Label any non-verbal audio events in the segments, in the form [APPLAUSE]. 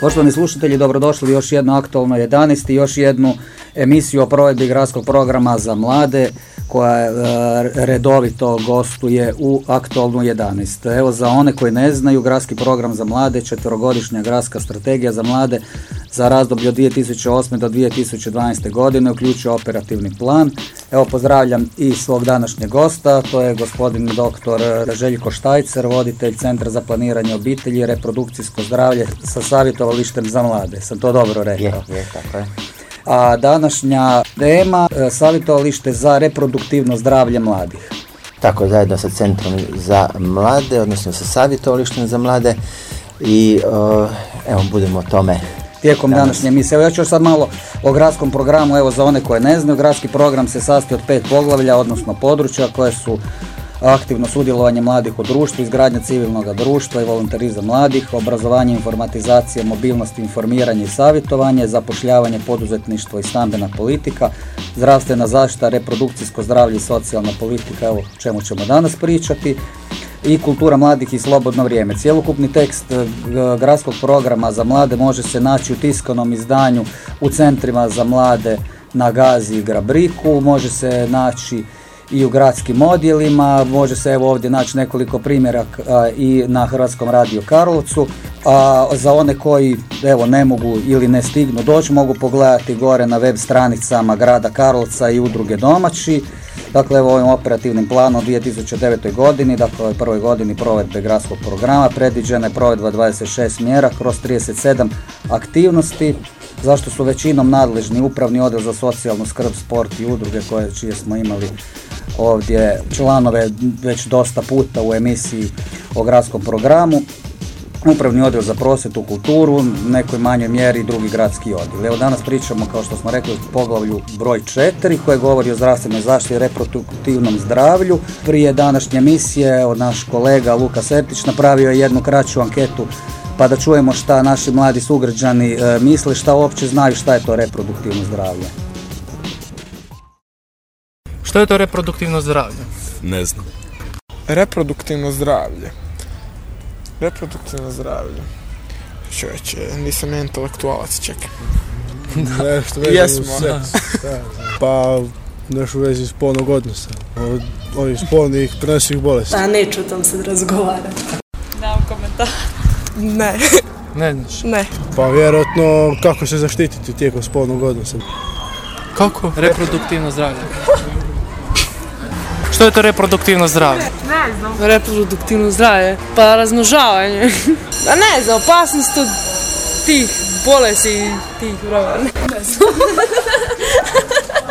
Poštovani slušatelji, dobrodošli još jedno aktualno 11. i još jednu emisiju o provedbi gradskog programa za mlade koja e, redovito gostuje u aktualnu 11. Evo za one koji ne znaju, gradski program za mlade, četverogodišnja gradska strategija za mlade za razdoblje od 2008. do 2012. godine uključuje operativni plan. Evo pozdravljam i svog današnjeg gosta, to je gospodin doktor Željko Štajcer, voditelj Centra za planiranje obitelji i reprodukcijsko zdravlje sa savjetovalištem za mlade. Sam to dobro rekao? Je, je, tako je. A današnja tema e, savjetovalište za reproduktivno zdravlje mladih. Tako, zajedno sa Centrom za mlade, odnosno sa savjetovalištem za mlade i e, evo budemo o tome tijekom današnje emisije. Evo ja ću sad malo o gradskom programu, evo za one koje ne znaju, gradski program se sastoji od pet poglavlja, odnosno područja koje su aktivno sudjelovanje mladih u društvu, izgradnja civilnog društva i volonterizam mladih, obrazovanje, informatizacija, mobilnost, informiranje i savjetovanje, zapošljavanje, poduzetništvo i stambena politika, zdravstvena zaštita, reprodukcijsko zdravlje i socijalna politika, evo čemu ćemo danas pričati, i kultura mladih i slobodno vrijeme. Cjelokupni tekst e, gradskog programa za mlade može se naći u tiskanom izdanju u centrima za mlade na Gazi i Grabriku, može se naći i u gradskim odjelima, može se evo ovdje naći nekoliko primjera i na Hrvatskom radiju Karlovcu, a za one koji evo ne mogu ili ne stignu doći mogu pogledati gore na web stranicama grada Karlovca i udruge domaći. Dakle, evo ovim operativnim planom 2009. godini, dakle ovoj prvoj godini provedbe gradskog programa, predviđena je provedba 26 mjera kroz 37 aktivnosti, zašto su većinom nadležni upravni odjel za socijalnu skrb, sport i udruge koje čije smo imali ovdje članove već dosta puta u emisiji o gradskom programu. Upravni odjel za prosvjetu, kulturu, nekoj manjoj mjeri drugi gradski odjel. Evo danas pričamo, kao što smo rekli, o poglavlju broj 4 koje govori o zdravstvenoj zaštiti i reproduktivnom zdravlju. Prije današnje emisije naš kolega Luka Sertić napravio je jednu kraću anketu pa da čujemo šta naši mladi sugrađani e, misle, šta uopće znaju šta je to reproduktivno zdravlje. Što je to reproduktivno zdravlje? Ne znam. Reproduktivno zdravlje. Reproduktivno zdravlje. Čovječe, nisam intelektualac, čekaj. [LAUGHS] Nešto Jesmo, [LAUGHS] Pa nešto u vezi spolnog odnosa. Od ovih spolnih prenosivih bolesti. Pa neću o tom sad razgovarati. Nemam komentar. Ne. Ne znaš. Ne. Pa vjerojatno kako se zaštititi tijekom spolnog odnosa. Kako? Reproduktivno zdravlje. Što je to reproduktivno zdravlje? Ne znam. Reproduktivno zdravlje. Pa razmnožavanje. [LAUGHS] A ne znam, opasnost od tih bolesti tih vrova. Ne znam.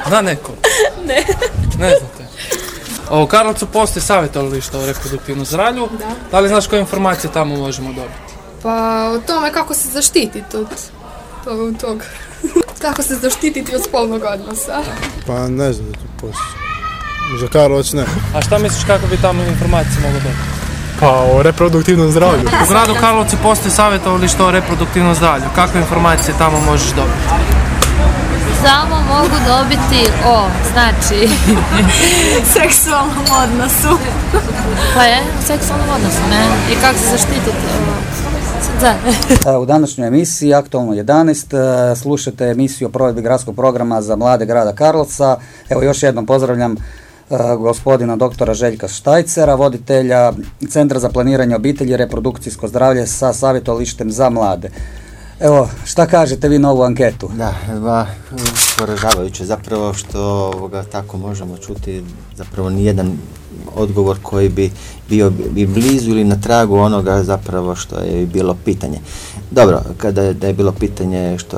Zna neko? Ne. Ne znate. O, u Karlovcu postoji savjetovalište o reproduktivnom zdravlju. Da. Da li znaš koje informacije tamo možemo dobiti? Pa o tome kako se zaštititi od tog, tog. [LAUGHS] kako se zaštititi od spolnog odnosa. Pa ne znam da to postoji. Za Karlovac ne. A šta misliš kako bi tamo informacije moglo dobiti? Pa o reproduktivnom zdravlju. U gradu Karlovcu postoji savjetovalište o reproduktivnom zdravlju. Kakve informacije tamo možeš dobiti? Samo mogu dobiti o, znači, [LAUGHS] seksualnom odnosu. Pa je, seksualnom odnosu, ne? I kako se zaštititi? Da. E, U današnjoj emisiji, aktualno 11, e, slušate emisiju o provedbi gradskog programa za mlade grada Karlovca. Evo još jednom pozdravljam e, gospodina doktora Željka Štajcera, voditelja Centra za planiranje obitelji i reprodukcijsko zdravlje sa savjetovalištem za mlade. Evo, šta kažete vi na ovu anketu? Da, ba, poražavajuće zapravo što ovoga, tako možemo čuti zapravo nijedan odgovor koji bi bio bi blizu ili na tragu onoga zapravo što je bilo pitanje. Dobro, kada je, da je bilo pitanje što,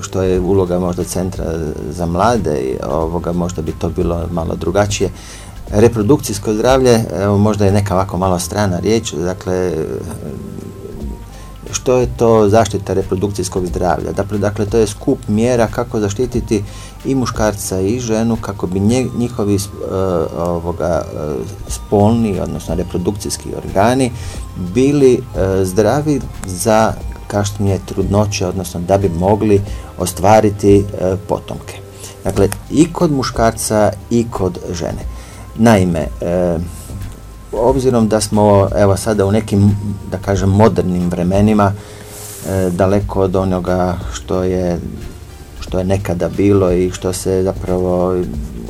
što je uloga možda centra za mlade, ovoga, možda bi to bilo malo drugačije. Reprodukcijsko zdravlje, evo, možda je neka ovako malo strana riječ, dakle, što je to zaštita reprodukcijskog zdravlja? Dakle, dakle, to je skup mjera kako zaštititi i muškarca i ženu kako bi nje- njihovi uh, ovoga, uh, spolni, odnosno reprodukcijski organi bili uh, zdravi za kašnje trudnoće, odnosno da bi mogli ostvariti uh, potomke. Dakle, i kod muškarca i kod žene. Naime, obzirom da smo evo sada u nekim da kažem modernim vremenima daleko od onoga što je što je nekada bilo i što se zapravo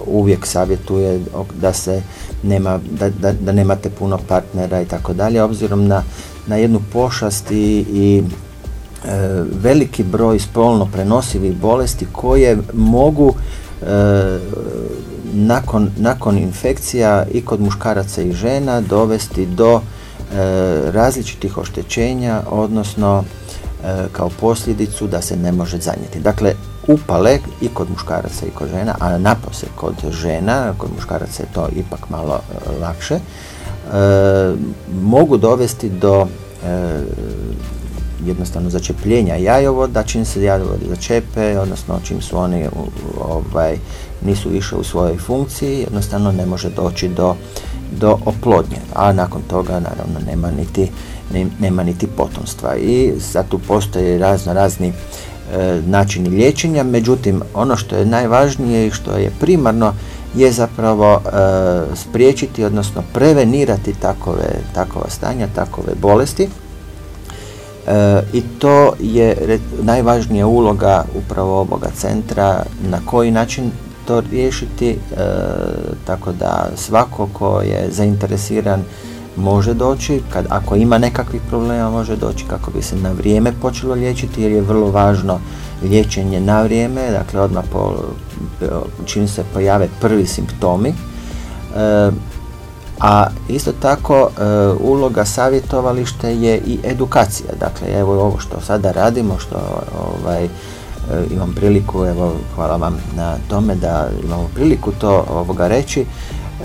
uvijek savjetuje da se nema, da, da, da nemate puno partnera i tako dalje, obzirom na, na jednu pošast i, i e, veliki broj spolno prenosivih bolesti koje mogu e, nakon, nakon infekcija i kod muškaraca i žena dovesti do e, različitih oštećenja, odnosno kao posljedicu da se ne može zanijeti. Dakle, upale i kod muškaraca i kod žena, a napose kod žena, kod muškaraca je to ipak malo e, lakše, e, mogu dovesti do e, jednostavno začepljenja jajovoda, čim se jajovodi začepe, odnosno čim su oni ovaj, nisu više u svojoj funkciji, jednostavno ne može doći do, do oplodnje, a nakon toga naravno nema niti, nema niti potomstva. I tu postoje razno razni E, načini liječenja, međutim ono što je najvažnije i što je primarno je zapravo e, spriječiti, odnosno prevenirati takove, takova stanja, takove bolesti. E, I to je najvažnija uloga upravo ovoga centra, na koji način to riješiti, tako da svako ko je zainteresiran može doći, kad, ako ima nekakvih problema može doći kako bi se na vrijeme počelo liječiti jer je vrlo važno liječenje na vrijeme, dakle odmah po, čim se pojave prvi simptomi. E, a isto tako e, uloga savjetovališta je i edukacija. Dakle, evo ovo što sada radimo, što ovaj, e, imam priliku, evo hvala vam na tome da imamo priliku to ovoga reći.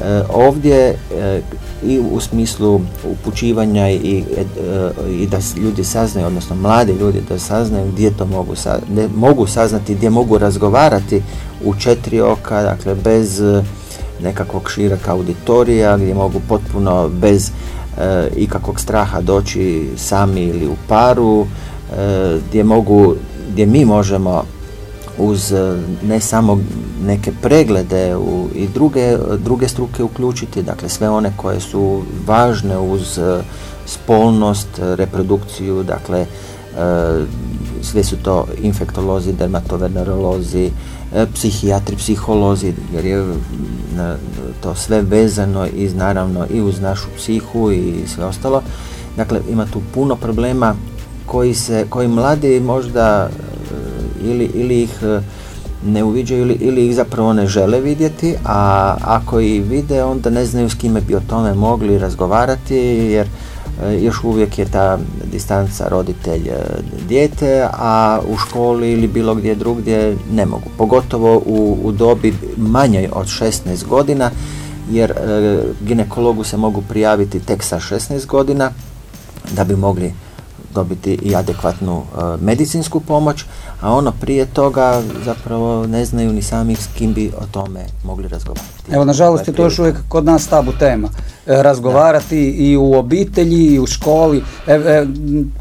E, ovdje e, i u smislu upućivanja i, e, i da ljudi saznaju, odnosno mladi ljudi da saznaju gdje to mogu, mogu saznati, gdje mogu razgovarati u četiri oka, dakle bez nekakvog širaka auditorija, gdje mogu potpuno bez ikakvog straha doći sami ili u paru, gdje mogu, gdje mi možemo uz e, ne samo neke preglede u, i druge, druge struke uključiti, dakle sve one koje su važne uz e, spolnost, reprodukciju, dakle e, sve su to infektolozi, dermatovenerolozi, psihijatri, psiholozi, jer je to sve vezano i naravno i uz našu psihu i sve ostalo. Dakle, ima tu puno problema koji, se, koji mladi možda ili, ili ih e, ne uviđaju ili, ili ih zapravo ne žele vidjeti, a ako ih vide onda ne znaju s kime bi o tome mogli razgovarati jer e, još uvijek je ta distanca roditelj e, dijete, a u školi ili bilo gdje drugdje ne mogu. Pogotovo u, u dobi manjoj od 16 godina, jer ginekologu se mogu prijaviti tek sa 16 godina da bi mogli dobiti i adekvatnu e, medicinsku pomoć, a ono prije toga zapravo ne znaju ni sami s kim bi o tome mogli razgovarati. Evo, nažalost je to još uvijek kod nas tabu tema. E, razgovarati i u obitelji i u školi. E,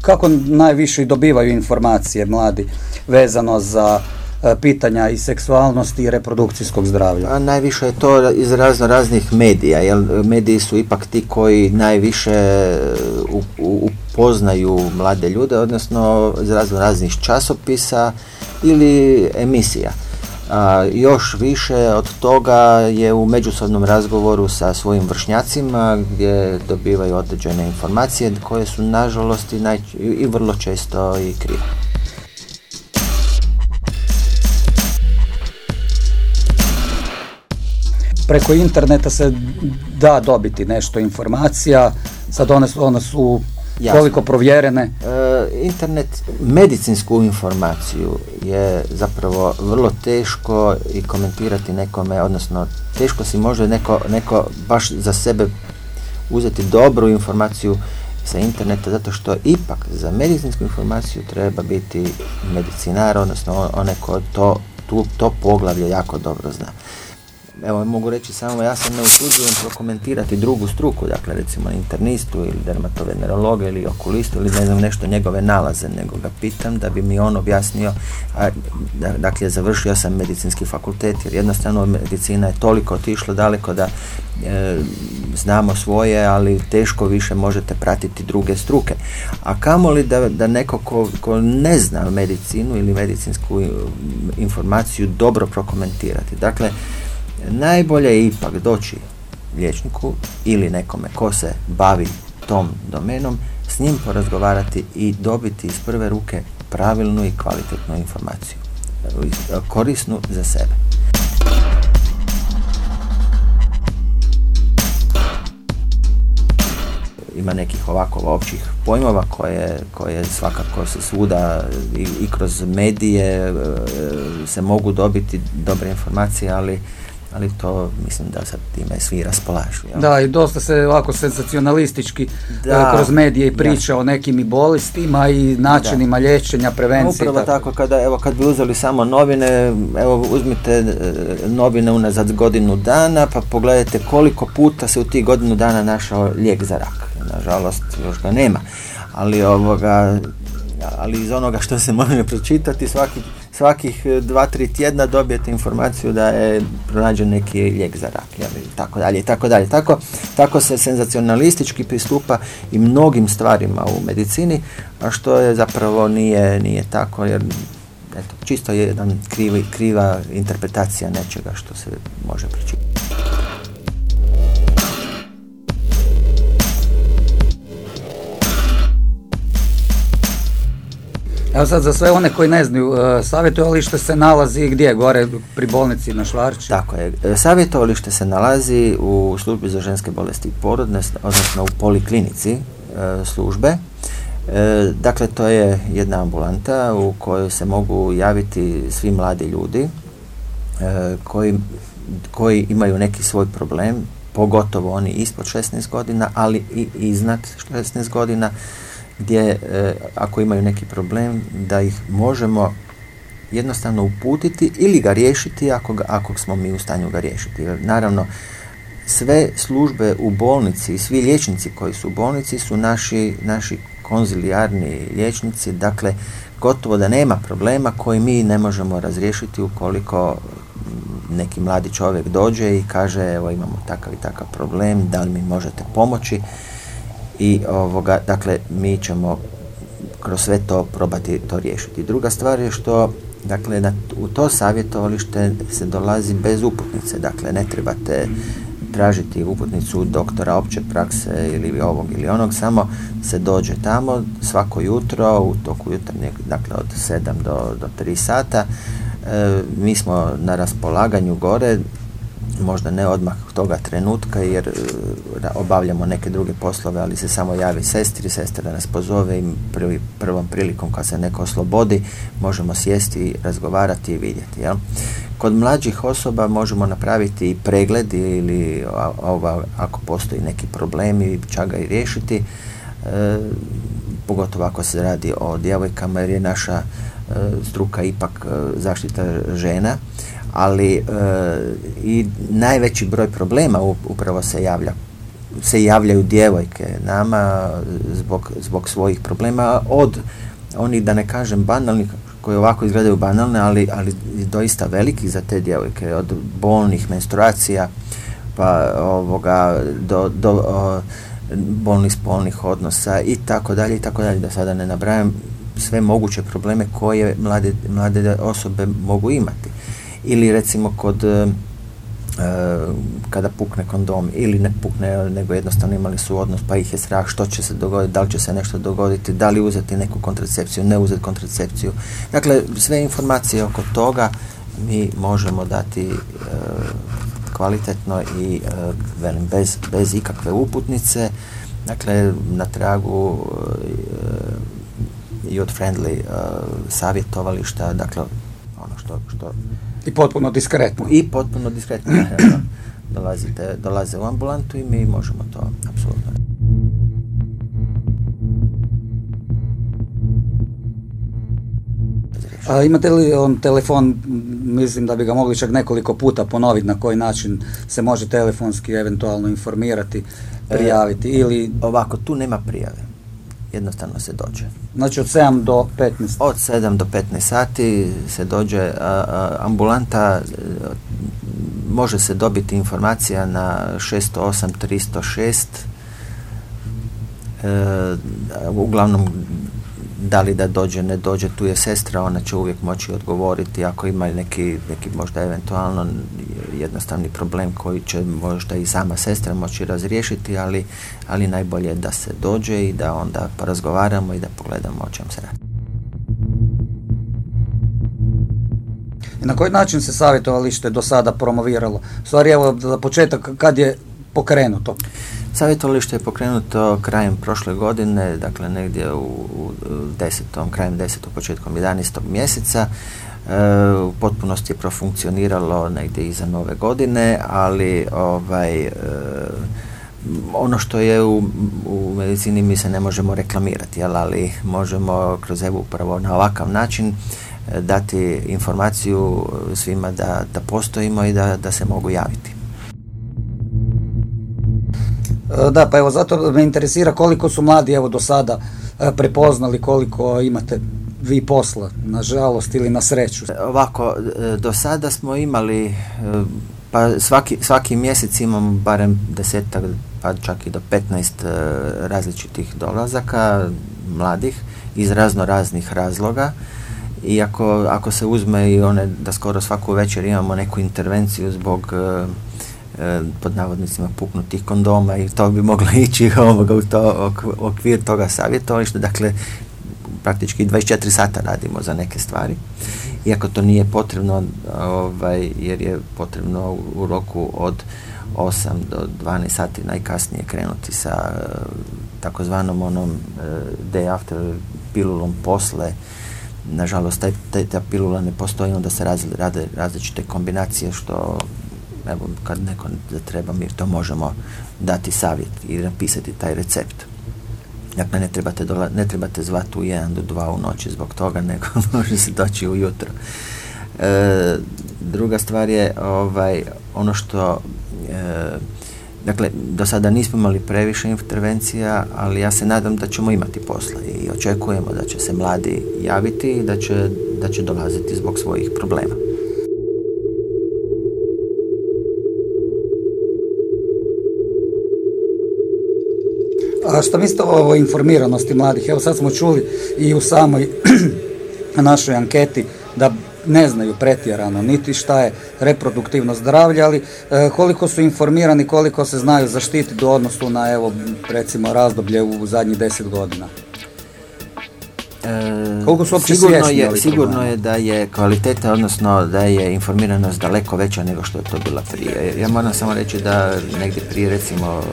kako najviše dobivaju informacije mladi vezano za E, pitanja i seksualnosti i reprodukcijskog zdravlja? A najviše je to iz razno raznih medija, jer mediji su ipak ti koji najviše upoznaju mlade ljude, odnosno iz razno raznih časopisa ili emisija. A, još više od toga je u međusobnom razgovoru sa svojim vršnjacima gdje dobivaju određene informacije koje su nažalost i, i vrlo često i krive. preko interneta se da dobiti nešto informacija, sad one su, one su koliko provjerene? E, internet, medicinsku informaciju je zapravo vrlo teško i komentirati nekome, odnosno teško si može neko, neko baš za sebe uzeti dobru informaciju sa interneta zato što ipak za medicinsku informaciju treba biti medicinar, odnosno onaj ko to, tu, to poglavlje jako dobro zna. Evo mogu reći samo ja se ne usuđujem prokomentirati drugu struku, dakle recimo internistu ili dermatovenerologa ili okulistu ili ne znam nešto njegove nalaze, nego ga pitam da bi mi on objasnio, a, dakle završio sam medicinski fakultet jer jednostavno medicina je toliko otišla daleko da e, znamo svoje, ali teško više možete pratiti druge struke. A kamoli da, da neko ko, ko ne zna medicinu ili medicinsku informaciju dobro prokomentirati. Dakle, najbolje je ipak doći liječniku ili nekome ko se bavi tom domenom, s njim porazgovarati i dobiti iz prve ruke pravilnu i kvalitetnu informaciju, korisnu za sebe. ima nekih ovako općih pojmova koje, koje svakako se svuda i, i kroz medije e, se mogu dobiti dobre informacije, ali ali to mislim da sad time svi raspolažu. Da, i dosta se ovako senzacionalistički e, da, kroz medije priča o nekim i bolestima i načinima da. liječenja, prevencije. Upravo tako, kada, evo, kad bi uzeli samo novine, evo uzmite e, novine unazad godinu dana, pa pogledajte koliko puta se u tih godinu dana našao lijek za rak. Nažalost, još ga nema. Ali ovoga, ali iz onoga što se može pročitati svaki, svakih e, dva, tri tjedna dobijete informaciju da je pronađen neki lijek za rak i tako dalje tako dalje. Tako, tako se senzacionalistički pristupa i mnogim stvarima u medicini, a što je zapravo nije, nije tako jer eto, čisto je jedan krivi, kriva interpretacija nečega što se može pročitati. Evo sad za sve one koji ne znaju, e, savjetovalište se nalazi gdje? Gore pri bolnici na Švarči? Tako je. E, savjetovalište se nalazi u službi za ženske bolesti i porodne, odnosno u poliklinici e, službe. Dakle, to je jedna ambulanta u kojoj se mogu javiti svi mladi ljudi koji, koji imaju neki svoj problem, pogotovo oni ispod 16 godina, ali i iznad 16 godina, gdje e, ako imaju neki problem da ih možemo jednostavno uputiti ili ga riješiti ako, ga, ako smo mi u stanju ga riješiti. Naravno, sve službe u bolnici i svi liječnici koji su u bolnici su naši, naši konzilijarni liječnici, dakle gotovo da nema problema koji mi ne možemo razriješiti ukoliko neki mladi čovjek dođe i kaže evo imamo takav i takav problem, da li mi možete pomoći i ovoga, dakle, mi ćemo kroz sve to probati to riješiti. Druga stvar je što dakle, na, u to savjetovalište se dolazi bez uputnice, dakle, ne trebate tražiti uputnicu doktora opće prakse ili ovog ili onog, samo se dođe tamo svako jutro u toku jutarnjeg, dakle od 7 do, do 3 sata. E, mi smo na raspolaganju gore, možda ne odmah toga trenutka jer e, obavljamo neke druge poslove, ali se samo javi sestri, sestra nas pozove i prvi, prvom prilikom kad se neko oslobodi možemo sjesti, razgovarati i vidjeti. Jel? Kod mlađih osoba možemo napraviti i pregled ili ova, ako postoji neki problemi, čak ga i riješiti, e, pogotovo ako se radi o djevojkama jer je naša e, struka ipak zaštita žena ali e, i najveći broj problema upravo se javlja se javljaju djevojke nama zbog, zbog svojih problema od onih da ne kažem banalnih koji ovako izgledaju banalne ali, ali doista veliki za te djevojke od bolnih menstruacija pa ovoga do, do bolnih spolnih odnosa i tako dalje i tako dalje. Da sada ne nabrajam sve moguće probleme koje mlade, mlade osobe mogu imati ili recimo kod e, e, kada pukne kondom ili ne pukne, nego jednostavno imali su odnos pa ih je strah što će se dogoditi, da li će se nešto dogoditi, da li uzeti neku kontracepciju, ne uzeti kontracepciju. Dakle, sve informacije oko toga mi možemo dati e, kvalitetno i velim, bez, bez ikakve uputnice, dakle na tragu i od friendly savjetovališta, dakle ono što, što i potpuno diskretno. I potpuno diskretno. [CLEARS THROAT] Dolazite, dolaze u ambulantu i mi možemo to apsolutno A imate li on telefon, mislim da bi ga mogli čak nekoliko puta ponoviti na koji način se može telefonski eventualno informirati, prijaviti ili Ovako, tu nema prijave. Jednostavno se dođe. znači od 7 do 15. Od 7 do 15 sati se dođe a, a, ambulanta, e, može se dobiti informacija na 608 306 e, uglavnom da li da dođe, ne dođe, tu je sestra, ona će uvijek moći odgovoriti ako ima neki, neki možda eventualno jednostavni problem koji će možda i sama sestra moći razriješiti, ali, ali najbolje je da se dođe i da onda porazgovaramo i da pogledamo o čem se radi. Na koji način se savjetovalište do sada promoviralo? Stvari evo za početak kad je pokrenuto? Savjetovalište je pokrenuto krajem prošle godine, dakle negdje u, u desetom, krajem desetog, početkom 11. mjeseca. E, u potpunosti je profunkcioniralo negdje iza nove godine, ali ovaj, e, ono što je u, u medicini mi se ne možemo reklamirati, jel, ali možemo kroz evo upravo na ovakav način e, dati informaciju svima da, da postojimo i da, da se mogu javiti. E, Da, pa evo zato me interesira koliko su mladi evo do sada e, prepoznali koliko imate vi posla, nažalost ili na sreću. Ovako, e, do sada smo imali, pa svaki, svaki mjesec imamo barem desetak, pa čak i do 15 e, različitih dolazaka mladih iz razno raznih razloga. I ako, se uzme i one da skoro svaku večer imamo neku intervenciju zbog pod navodnicima puknutih kondoma i to bi moglo [LAUGHS] ići ovoga u to, ok- okvir toga savjetovališta. Dakle, praktički 24 sata radimo za neke stvari. Iako to nije potrebno, ovaj, jer je potrebno u, roku od 8 do 12 sati najkasnije krenuti sa e, takozvanom onom e, day after pilulom posle. Nažalost, taj, taj, ta pilula ne postoji, onda se raz, rade različite kombinacije što evo, kad neko treba, mi to možemo dati savjet i napisati taj recept. Dakle, ne trebate, dola, ne trebate zvati u jedan do dva u noći zbog toga, [LAUGHS] nego može se doći ujutro. E, druga stvar je ovaj, ono što e, Dakle, do sada nismo imali previše intervencija, ali ja se nadam da ćemo imati posla i očekujemo da će se mladi javiti i da će, da će dolaziti zbog svojih problema. A što mislite o ovoj informiranosti mladih? Evo sad smo čuli i u samoj [CLEARS THROAT] našoj anketi da ne znaju pretjerano niti šta je reproduktivno zdravlje, ali e, koliko su informirani, koliko se znaju zaštititi u odnosu na evo recimo razdoblje u zadnjih deset godina. E, Koliko su uopće sigurno svjesni je, sigurno problema? je da je kvaliteta, odnosno da je informiranost daleko veća nego što je to bila prije. Ja moram samo reći da negdje prije recimo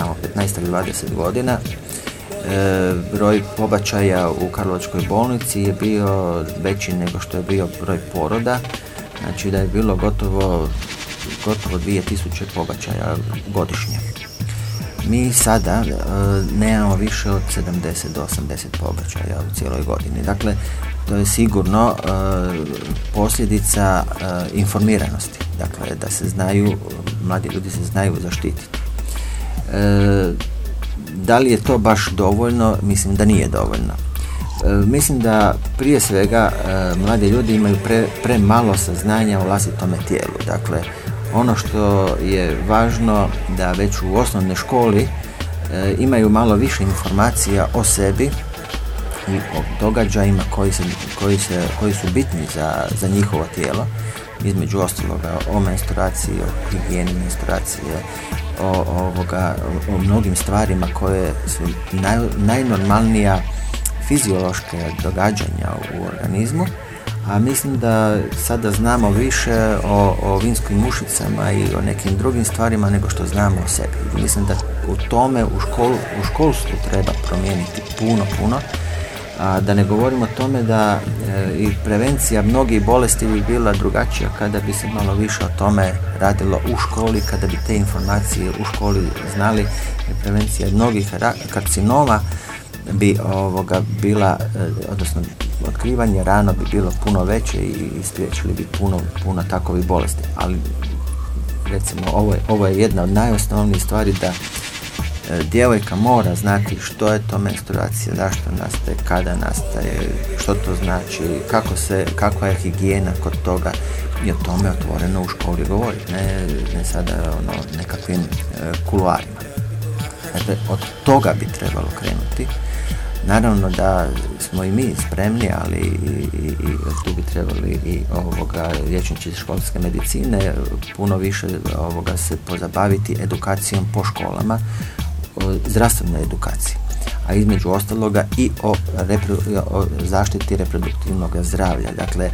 tamo 15 ili 20 godina e, broj pobačaja u Karlovačkoj bolnici je bio veći nego što je bio broj poroda. Znači da je bilo gotovo gotovo 2000 pobačaja godišnje. Mi sada e, nemamo više od 70 do 80 pobačaja u cijeloj godini. Dakle, to je sigurno e, posljedica e, informiranosti. Dakle, da se znaju, mladi ljudi se znaju zaštititi. E, da li je to baš dovoljno? Mislim da nije dovoljno. E, mislim da prije svega e, mladi ljudi imaju pre, premalo saznanja o vlastitome tijelu. Dakle, ono što je važno da već u osnovnoj školi e, imaju malo više informacija o sebi i o događajima koji, se, koji, se, koji su bitni za, za njihovo tijelo, između ostaloga o menstruaciji, o higijeni menstruacije, o, ovoga, o, mnogim stvarima koje su naj, najnormalnija fiziološke događanja u organizmu, a mislim da sada znamo više o, o vinskim mušicama i o nekim drugim stvarima nego što znamo o sebi. Mislim da u tome u, školu, u školstvu treba promijeniti puno, puno, a da ne govorimo o tome da e, i prevencija mnogih bolesti bi bila drugačija kada bi se malo više o tome radilo u školi, kada bi te informacije u školi znali, prevencija mnogih karcinoma bi ovoga bila, e, odnosno otkrivanje rano bi bilo puno veće i spriječili bi puno, puno takovih bolesti. Ali recimo ovo je, ovo je jedna od najosnovnijih stvari da djevojka mora znati što je to menstruacija, zašto nastaje, kada nastaje, što to znači, kako se, kakva je higijena kod toga i o tome otvoreno u školi govoriti, ne, ne sada ono, nekakvim e, kuluarima. Dakle, od toga bi trebalo krenuti. Naravno da smo i mi spremni, ali i, i, i tu bi trebali i ovoga liječnici školske medicine puno više ovoga se pozabaviti edukacijom po školama, zdravstvenoj edukaciji a između ostaloga i o, o zaštiti reproduktivnog zdravlja. Dakle,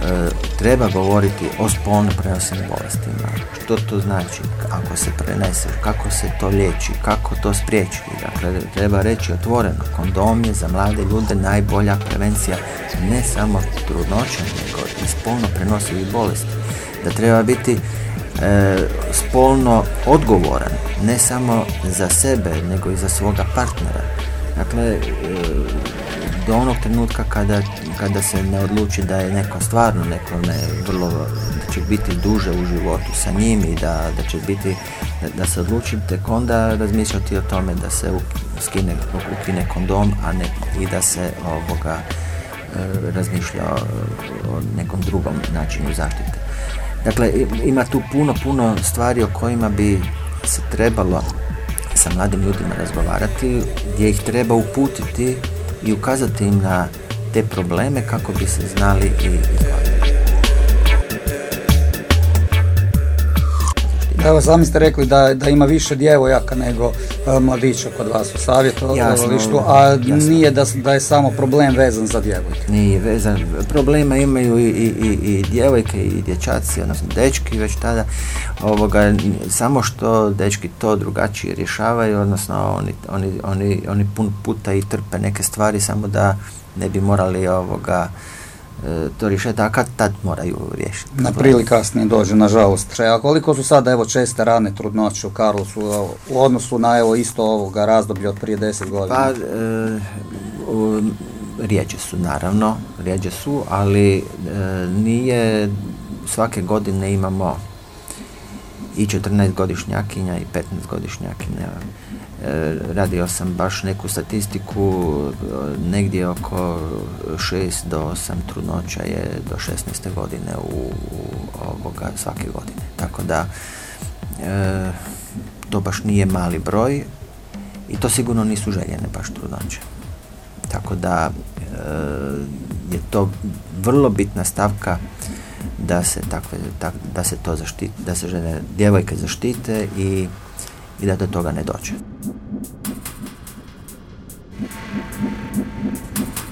E, treba govoriti o spolno prenosnim bolestima. Što to znači ako se prenese, kako se to liječi, kako to spriječiti. Dakle, treba reći otvoreno, kondom je za mlade ljude najbolja prevencija ne samo trudnoće, nego i spolno prenosivih bolesti. Da treba biti e, spolno odgovoran, ne samo za sebe, nego i za svoga partnera. Dakle, e, do onog trenutka kada, kada se ne odluči da je neko stvarno neko ne vrlo, da će biti duže u životu sa njim i da, da će biti, da, se odluči tek onda razmišljati o tome da se skine, ukine kondom, a ne i da se ovoga e, razmišlja o nekom drugom načinu zaštite. Dakle, ima tu puno, puno stvari o kojima bi se trebalo sa mladim ljudima razgovarati, gdje ih treba uputiti i ukazati im na te probleme kako bi se znali i Evo, sami ste rekli da, da ima više djevojaka nego e, mladića kod vas u savjetovalištu, a nije da, da je samo problem vezan za djevojke. Nije vezan. Problema imaju i, i, i, djevojke i dječaci, odnosno dečki već tada. Ovoga, samo što dečki to drugačije rješavaju, odnosno oni, oni, oni, oni pun puta i trpe neke stvari samo da ne bi morali ovoga to rješati, a kad tad moraju riješiti. Na prili kasnije dođe, nažalost. A koliko su sada evo česte rane trudnoće u Karlovcu u odnosu na evo isto ovoga razdoblja od prije deset godina? Pa, e, rijeđe su naravno, rijeđe su, ali e, nije svake godine imamo i 14 godišnjakinja i 15 godišnjakinja E, radio sam baš neku statistiku, negdje oko 6 do 8 trudnoća je do 16. godine u, ovoga svake godine. Tako da e, to baš nije mali broj i to sigurno nisu željene baš trudnoće. Tako da e, je to vrlo bitna stavka da se takve, da se to zaštiti, da se žene djevojke zaštite i i da do toga ne dođe.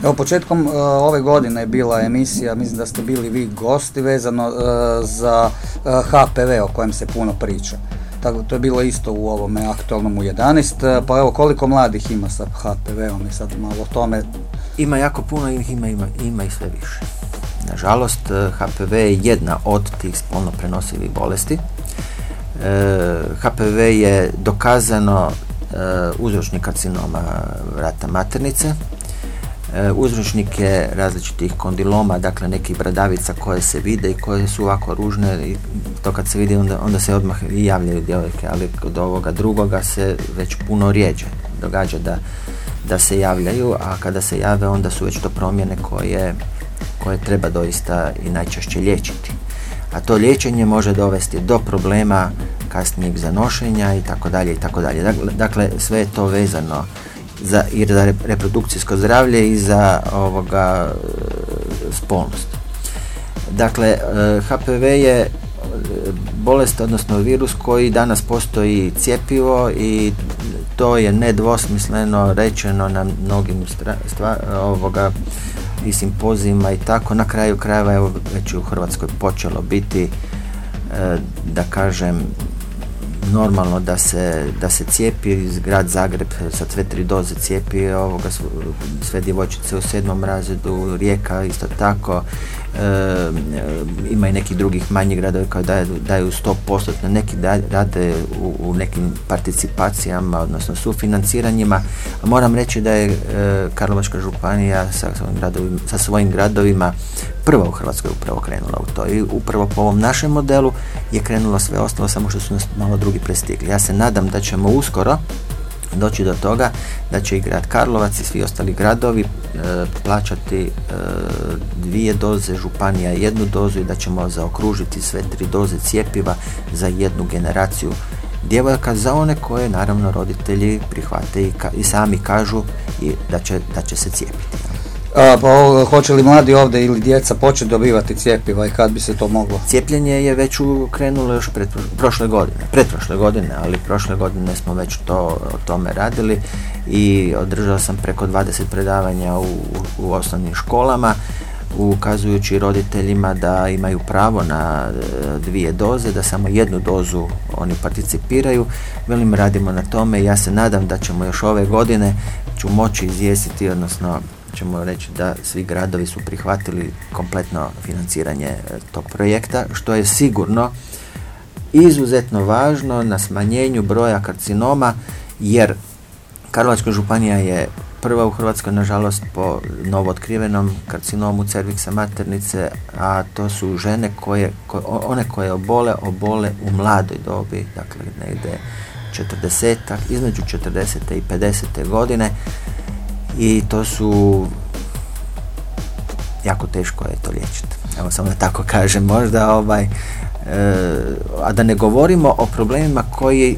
Evo, početkom uh, ove godine je bila emisija, mislim da ste bili vi gosti vezano uh, za uh, e, HPV o kojem se puno priča. Tako, to je bilo isto u ovome aktualnom u 11, pa evo koliko mladih ima sa HPV-om i sad malo o tome. Ima jako puno, ima, ima, ima i sve više. Nažalost, HPV je jedna od tih spolno prenosivih bolesti HPV je dokazano e, uzročnik karcinoma vrata maternice, e, uzročnik je različitih kondiloma, dakle nekih bradavica koje se vide i koje su ovako ružne i to kad se vidi onda, onda se odmah i javljaju djevojke, ali kod ovoga drugoga se već puno rijeđe događa da, da se javljaju, a kada se jave onda su već to promjene koje, koje treba doista i najčešće liječiti a to liječenje može dovesti do problema kasnijeg zanošenja i tako dalje i tako dalje. Dakle, dakle, sve je to vezano za, i za reprodukcijsko zdravlje i za ovoga e, spolnost. Dakle, e, HPV je e, bolest, odnosno virus koji danas postoji cjepivo i to je nedvosmisleno rečeno na mnogim ovoga i simpozijima i tako. Na kraju krajeva evo već u Hrvatskoj počelo biti e, da kažem normalno da se, da se cijepi, grad Zagreb sa sve tri doze cijepi ovoga, sve djevojčice u sedmom razredu, Rijeka isto tako ima i nekih drugih manjih gradovi koji daju, daju 100%, neki da, rade u, u, nekim participacijama, odnosno sufinanciranjima. Moram reći da je e, Karlovačka županija sa svojim, gradovima, sa svojim gradovima prva u Hrvatskoj upravo krenula u to i upravo po ovom našem modelu je krenula sve ostalo, samo što su nas malo drugi prestigli. Ja se nadam da ćemo uskoro doći do toga da će i grad Karlovac i svi ostali gradovi e, plaćati e, dvije doze, županija jednu dozu i da ćemo zaokružiti sve tri doze cijepiva za jednu generaciju djevojaka za one koje naravno roditelji prihvate i, i sami kažu i da će, da će se cijepiti. A, pa hoće li mladi ovdje ili djeca početi dobivati cijepiva i kad bi se to moglo? Cijepljenje je već krenulo još pred, prošle godine, pretprošle godine, ali prošle godine smo već to o tome radili i održao sam preko 20 predavanja u, u osnovnim školama ukazujući roditeljima da imaju pravo na e, dvije doze, da samo jednu dozu oni participiraju. Velim, radimo na tome i ja se nadam da ćemo još ove godine ću moći izvijestiti, odnosno ćemo reći da svi gradovi su prihvatili kompletno financiranje e, tog projekta, što je sigurno izuzetno važno na smanjenju broja karcinoma, jer Karlovačka županija je prva u Hrvatskoj, nažalost, po novootkrivenom karcinomu cerviksa maternice, a to su žene koje, one koje obole, obole u mladoj dobi, dakle negdje 40 između 40. i 50. godine i to su jako teško je to liječiti. Evo samo da tako [LAUGHS] kažem, možda ovaj, e, a da ne govorimo o problemima koji,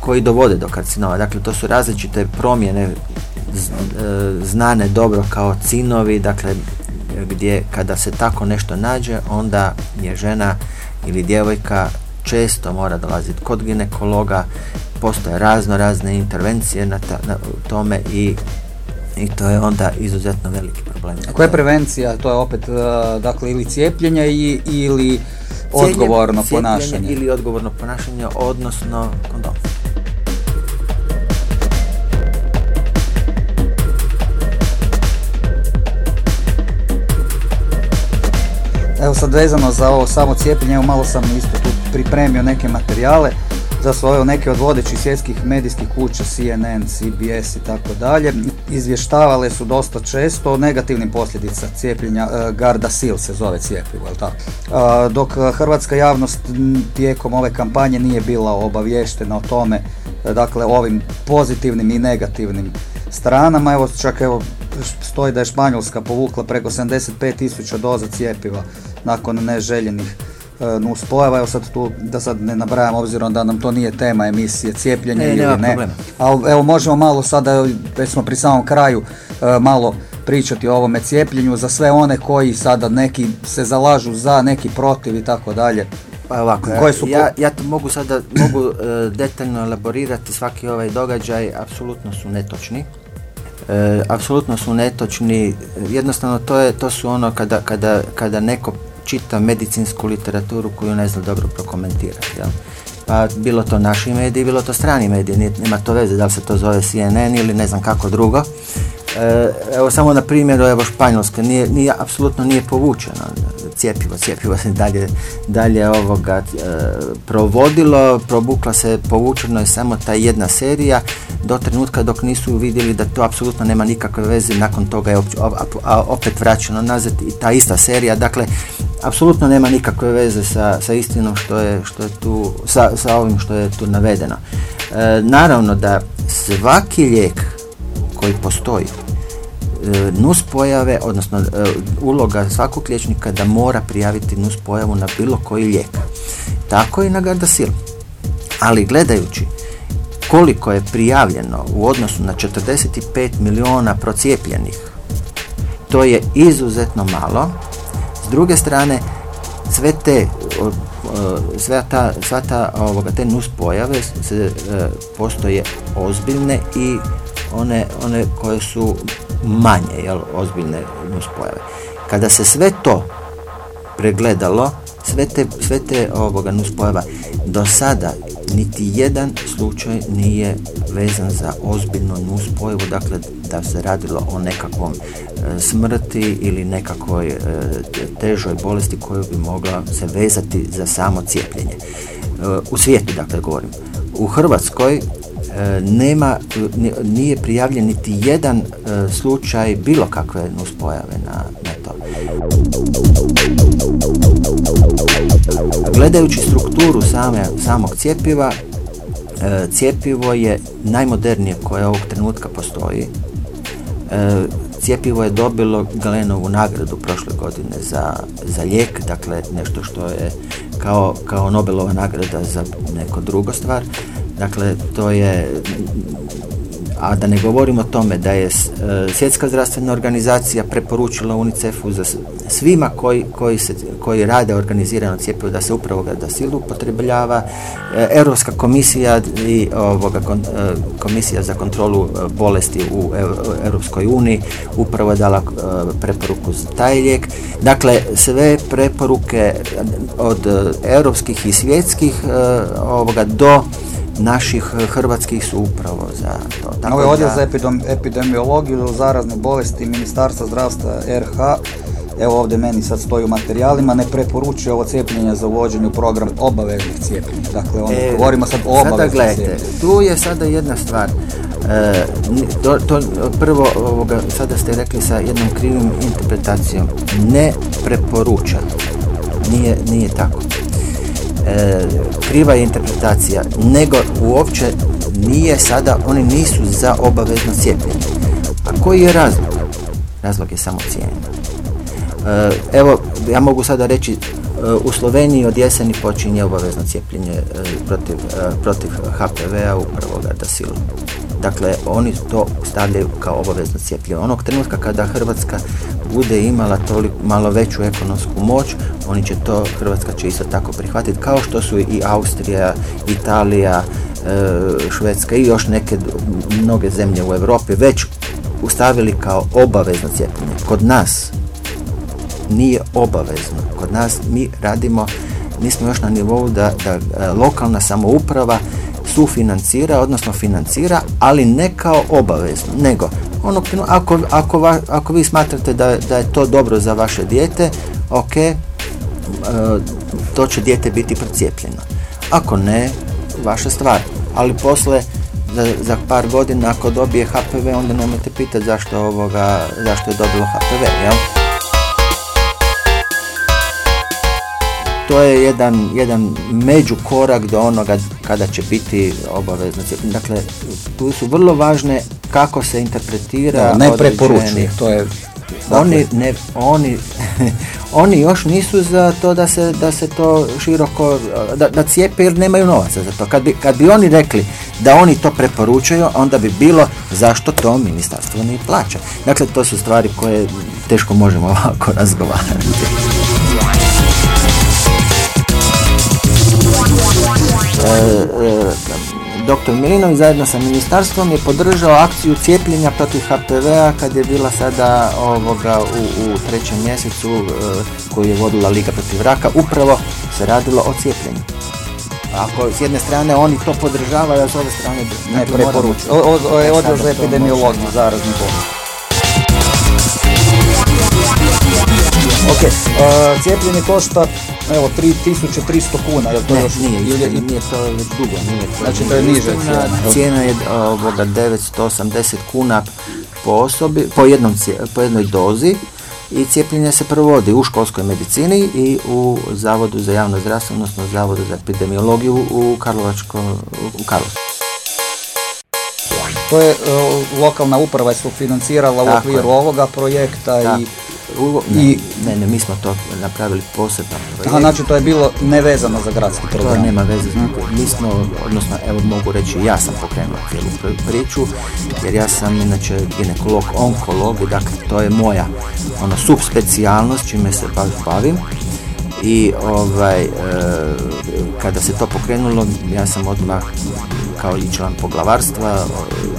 koji dovode do karcinoma. Dakle, to su različite promjene e, znane dobro kao cinovi, dakle, gdje kada se tako nešto nađe, onda je žena ili djevojka često mora dolaziti kod ginekologa, postoje razno razne intervencije na, na tome i i to je onda izuzetno veliki problem. Koja je prevencija? To je opet, uh, dakle, ili cijepljenje i, ili odgovorno ponašanje? ili odgovorno ponašanje, odnosno kondom. Evo sad vezano za ovo samo cijepljenje, evo malo sam isto tu pripremio neke materijale za svoje neke od vodećih svjetskih medijskih kuća CNN, CBS i tako dalje izvještavale su dosta često o negativnim posljedica cijepljenja e, Gardasil se zove cijepivo, jel tako? Dok hrvatska javnost tijekom ove kampanje nije bila obavještena o tome, e, dakle ovim pozitivnim i negativnim stranama, evo čak evo stoji da je Španjolska povukla preko 75 tisuća doza cijepiva nakon neželjenih E, nuspojava, evo sad tu da sad ne nabrajam obzirom da nam to nije tema emisije cijepljenje ili ne, ali evo možemo malo sada, već smo pri samom kraju, e, malo pričati o ovome cijepljenju za sve one koji sada neki se zalažu za, neki protiv i tako dalje. Pa ovako, Koje su ja, ja to mogu sada mogu uh, detaljno elaborirati svaki ovaj događaj, apsolutno su netočni. apsolutno su netočni, jednostavno to, je, to su ono kada, kada, kada neko čita medicinsku literaturu koju ne zna dobro prokomentirati. Jel? Pa bilo to naši mediji, bilo to strani mediji, nema to veze da li se to zove CNN ili ne znam kako drugo. E, evo samo na primjeru evo Španjolske nije, nije apsolutno nije povučeno cijepivo, cijepivo se dalje, dalje ovoga e, provodilo, probukla se, povučeno je samo ta jedna serija do trenutka dok nisu vidjeli da to apsolutno nema nikakve veze, nakon toga je opet vraćeno nazad i ta ista serija, dakle apsolutno nema nikakve veze sa, sa istinom što je, što je tu, sa, sa ovim što je tu navedeno. E, naravno da svaki lijek koji postoji e, nus pojave, odnosno e, uloga svakog liječnika da mora prijaviti nus pojavu na bilo koji lijek. Tako i na Gardasil. Ali gledajući koliko je prijavljeno u odnosu na 45 miliona procijepljenih, to je izuzetno malo. S druge strane, sve te sve ta, sva ta ovoga, te nus pojave se, e, postoje ozbiljne i one, one koje su manje, jel, ozbiljne nuspojave. Kada se sve to pregledalo, sve te, sve te ovoga nuspojava do sada niti jedan slučaj nije vezan za ozbiljnu nuspojavu, dakle da se radilo o nekakvom e, smrti ili nekakvoj e, težoj bolesti koju bi mogla se vezati za samo cijepljenje. E, u svijetu, dakle, govorim. U Hrvatskoj nema, nije prijavljen niti jedan slučaj bilo kakve nuspojave na, na to. Gledajući strukturu same, samog cjepiva, cjepivo je najmodernije koje ovog trenutka postoji E, Cijepivo je dobilo Galenovu nagradu prošle godine za, za lijek, dakle nešto što je kao, kao Nobelova nagrada za neko drugo stvar. Dakle, to je a da ne govorimo o tome da je e, Svjetska zdravstvena organizacija preporučila UNICEF-u za svima koji, koji, se, koji rade organizirano cijepivo da se upravo ga da silu upotrebljava. E, Europska komisija i ovoga, e, komisija za kontrolu bolesti u Europskoj uniji upravo dala preporuku za taj lijek. Dakle, sve preporuke od europskih i svjetskih ovoga do naših eh, hrvatskih su upravo za to. Tako Ovo je odjel za epidemiologiju zarazne bolesti Ministarstva zdravstva RH Evo ovdje meni sad stoji u materijalima, ne preporučuje ovo cijepljenje za uvođenje u program obaveznih cijepljenja. Dakle, ono, e, govorimo sad o obaveznih Sada tu je sada jedna stvar. E, to, to, prvo, ovoga, sada ste rekli sa jednom krivim interpretacijom. Ne preporuča. Nije, nije tako. E, kriva interpretacija, nego uopće nije sada, oni nisu za obavezno cijepljenje. A koji je razlog? Razlog je samo cijena. E, evo, ja mogu sada reći, e, u Sloveniji od jeseni počinje obavezno cijepljenje protiv, protiv HPV-a u prvoga da silu. Dakle, oni to stavljaju kao obavezno cijepljenje. Onog trenutka kada Hrvatska bude imala toliko malo veću ekonomsku moć, oni će to, Hrvatska će isto tako prihvatiti, kao što su i Austrija, Italija, e, Švedska i još neke mnoge zemlje u Europi već ustavili kao obavezno cijepljenje. Kod nas nije obavezno. Kod nas mi radimo, nismo još na nivou da, da e, lokalna samouprava sufinancira, odnosno financira, ali ne kao obavezno, nego ono, ako, ako, ako vi smatrate da, da je to dobro za vaše dijete, ok, e, to će dijete biti procijepljeno. Ako ne, vaša stvar. Ali posle, za, za par godina ako dobije HPV, onda nemojte pitati zašto, ovoga, zašto je dobilo HPV, jel? To je jedan, jedan korak do onoga kada će biti obavezno. Dakle, tu su vrlo važne kako se interpretira ne preporučuje, to je oni, ne, oni, [LAUGHS] oni još nisu za to da se, da se to široko, da, da cijepe jer nemaju novaca za to. Kad bi, kad bi oni rekli da oni to preporučuju, onda bi bilo zašto to ministarstvo ne plaća. Dakle, to su stvari koje teško možemo [LAUGHS] ovako razgovarati. Dr. Milinović zajedno sa ministarstvom je podržao akciju cijepljenja protiv HPV-a kad je bila sada ovoga u, u trećem mjesecu e, koju je vodila Liga protiv raka. Upravo se radilo o cijepljenju. Ako s jedne strane oni to podržavaju, a s ove strane ne preporučuju. Odjel za epidemiologiju zaraznih bolesti. Ok, uh, cijepljenje košta evo 3300 kuna, jel to ne, još nije, nije, nije to već dugo, nije to. Znači to je niže cijena. Cijena je ovoga 980 kuna po osobi, po, jednom, po jednoj dozi i cijepljenje se provodi u školskoj medicini i u Zavodu za javno zdravstvo, odnosno Zavodu za epidemiologiju u Karlovačko, u Karlovcu. To je uh, lokalna uprava su financirala u okviru ovoga projekta i ne, I, ne, ne, mi smo to napravili posebno. Aha, znači to je bilo nevezano za gradski program. To nema veze. Mi smo, odnosno, evo mogu reći, ja sam pokrenuo cijelu priču, jer ja sam inače ginekolog, onkolog, dakle to je moja ono, subspecijalnost čime se bavim. I ovaj, e, kada se to pokrenulo, ja sam odmah kao i član poglavarstva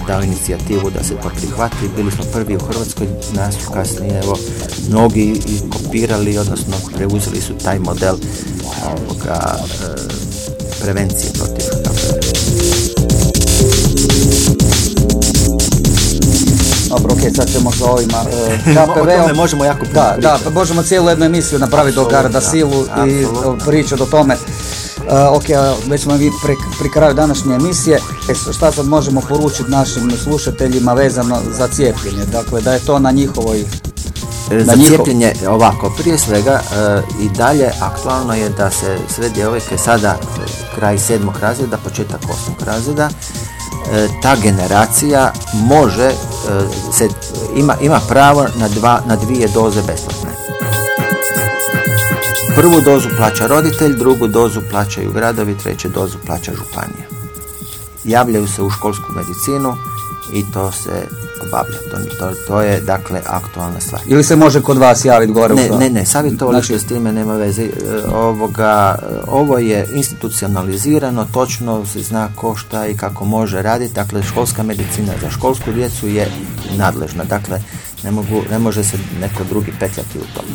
dao inicijativu da se to prihvati. Bili smo prvi u Hrvatskoj, nas su kasnije evo, mnogi i kopirali, odnosno preuzeli su taj model ovoga, e, prevencije protiv Dobro, ok, sad ćemo sa ovima [LAUGHS] uh, možemo jako puno Da, da, možemo cijelu jednu emisiju napraviti do Garda Silu i pričati o tome. Uh, ok, već smo vi pri, kraju današnje emisije. E, šta sad možemo poručiti našim slušateljima vezano za cijepljenje? Dakle, da je to na njihovoj e, za cijepljenje ovako, prije svega i dalje aktualno je da se sve djevojke sada kraj sedmog razreda, početak osmog razreda E, ta generacija može, e, se, ima, ima pravo na, dva, na dvije doze besplatne. Prvu dozu plaća roditelj, drugu dozu plaćaju gradovi, treću dozu plaća županija. Javljaju se u školsku medicinu i to se obavlja. To, to, je dakle aktualna stvar. Ili se može kod vas javiti gore? Ne, ne, ne, savjetovalište znači... s time nema veze. E, ovoga, ovo je institucionalizirano, točno se zna ko šta i kako može raditi. Dakle, školska medicina za školsku djecu je nadležna. Dakle, ne, mogu, ne može se neko drugi petljati u tom.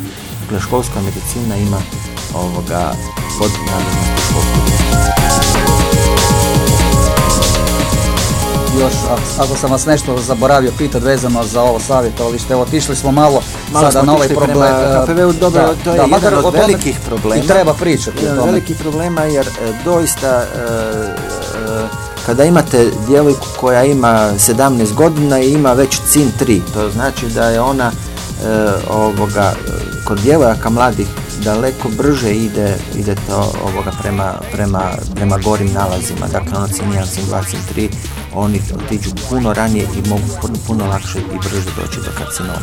Dakle, školska medicina ima ovoga pod još, ako sam vas nešto zaboravio pitati vezano za ovo savjetovalište, evo otišli smo malo, malo sada na ovaj problem. HPV-u dobro, da, to je da, jedan od velikih problema. I treba pričati o tome. velikih problema jer e, doista e, e, kada imate djevojku koja ima 17 godina i ima već CIN 3, to znači da je ona ovoga, kod djevojaka mladih daleko brže ide, ide to ovoga prema, prema, prema gorim nalazima. Dakle, ono CIN 1, CIN 2, CIN 3 oni otiđu puno ranije i mogu puno lakše i brže doći do karcinoma.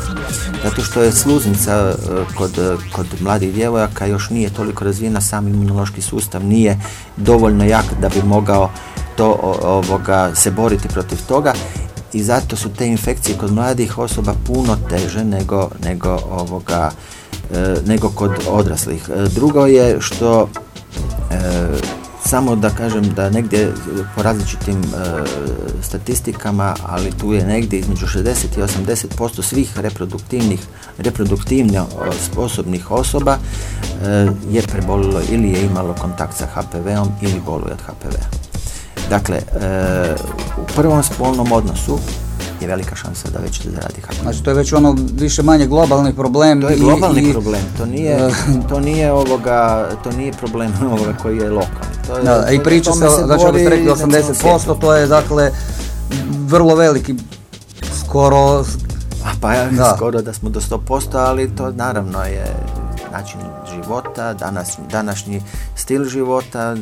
Zato što je sluznica e, kod, kod mladih djevojaka još nije toliko razvijena, sam imunološki sustav nije dovoljno jak da bi mogao to ovoga, se boriti protiv toga i zato su te infekcije kod mladih osoba puno teže nego, nego, ovoga, e, nego kod odraslih. E, drugo je što samo da kažem da negdje po različitim e, statistikama, ali tu je negdje između 60 i 80% svih reproduktivnih, reproduktivno sposobnih osoba e, je prebolilo ili je imalo kontakt sa HPV-om ili boluje od HPV-a. Dakle, e, u prvom spolnom odnosu je velika šansa da već zaradi HPV. Znači to je već ono više manje globalni problem. To je globalni i, problem, to nije, to nije ovoga, to nije problem [LAUGHS] ovoga koji je lokalni. To je, da, I priča se, znači ako ste rekli 80%, to je dakle vrlo veliki, skoro... Pa ja, da. skoro da smo do 100%, ali to naravno je način života, danas, današnji stil života,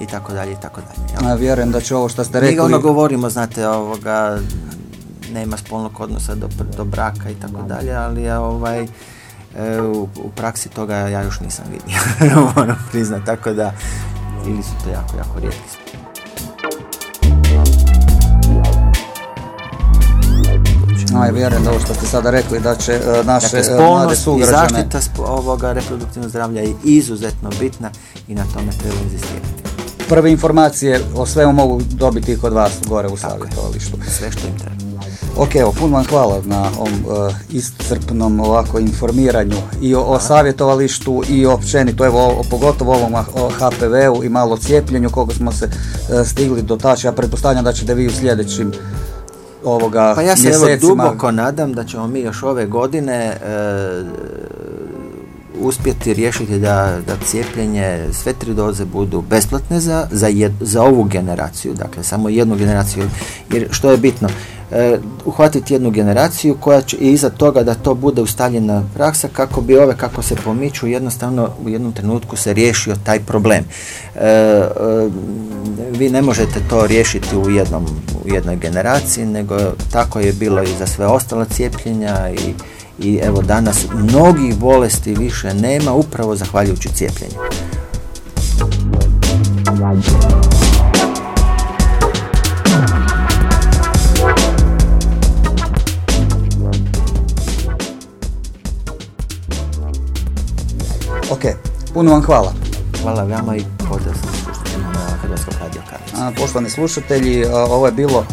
i tako dalje i tako dalje. Ja vjerujem da će ovo što ste rekli... Mi ono govorimo, znate, ovoga, nema spolnog odnosa do, do braka i tako dalje, ali ovaj, e, u, u, praksi toga ja još nisam vidio, [LAUGHS] moram priznat, tako da ili su to jako, jako rijetki Aj, vjerujem da ovo što ste sada rekli da će uh, naše dakle, mlade sugrađane... i zaštita ovoga reproduktivnog zdravlja je izuzetno bitna i na tome treba inzistirati prve informacije o svemu mogu dobiti kod vas gore u savjetovalištu. Sve što im treba. Ok, evo, puno vam hvala na ovom uh, iscrpnom ovako informiranju i o, savjetovalištu i općenito, evo, pogotovo ovom o HPV-u i malo cijepljenju, koliko smo se uh, stigli dotaći. Ja pretpostavljam da ćete vi u sljedećim ovoga Pa ja se evo duboko nadam da ćemo mi još ove godine uh, uspjeti riješiti da, da cijepljenje, sve tri doze budu besplatne za, za, za ovu generaciju, dakle samo jednu generaciju, jer što je bitno, e, uhvatiti jednu generaciju koja će i iza toga da to bude ustaljena praksa kako bi ove kako se pomiču jednostavno u jednom trenutku se riješio taj problem. E, e, vi ne možete to riješiti u, jednom, u jednoj generaciji, nego tako je bilo i za sve ostala cijepljenja i i evo danas mnogih bolesti više nema upravo zahvaljujući cijepljenju. Ok, puno vam hvala. Hvala vama i pozdrav sam Hrvatskog radio Karlovca. A, Poštovani slušatelji, ovo je bilo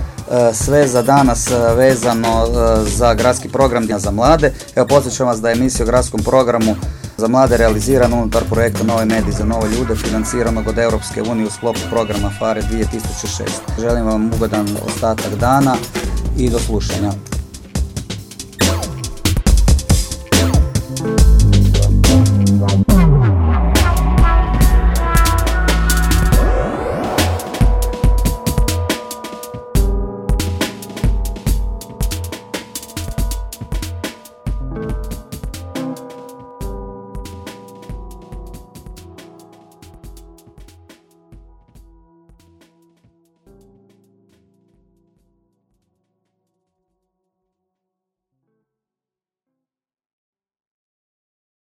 sve za danas e, vezano e, za gradski program za mlade. Evo podsjećam vas da je emisija o gradskom programu za mlade realizirana unutar projekta Nove mediji za nove ljude financiranog od Europske unije u sklopu programa FARE 2006. Želim vam ugodan ostatak dana i do slušanja.